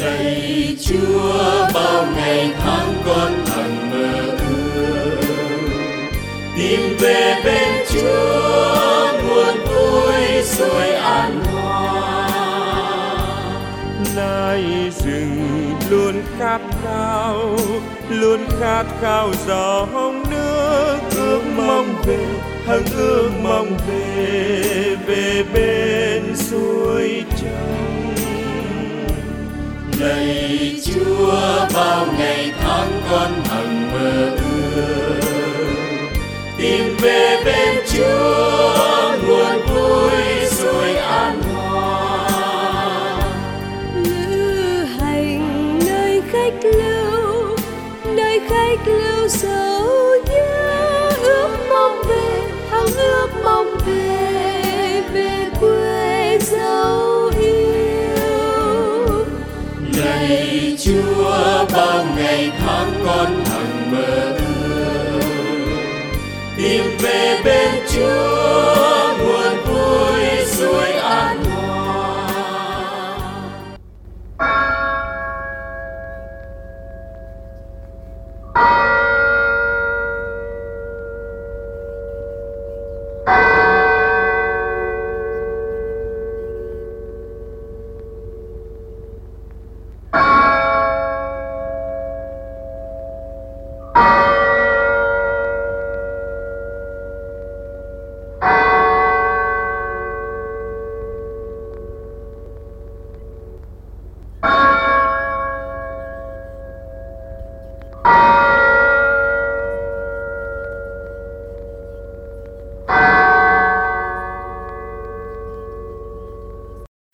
lạy chúa, bao ngày tháng con thầm mơ ước. Tìm về bên chúa nguồn vui rồi an hòa. Nay rừng luôn khát khao, luôn khát khao gió hồng nước ước mong về, hằng ước mong về. Lạy chúa, bao ngày tháng con hằng mơ ước tìm về bên chúa, nguồn vui rồi an hòa lữ hành nơi khách lưu, nơi khách lưu dấu. Chúa bao ngày tháng con hằng mơ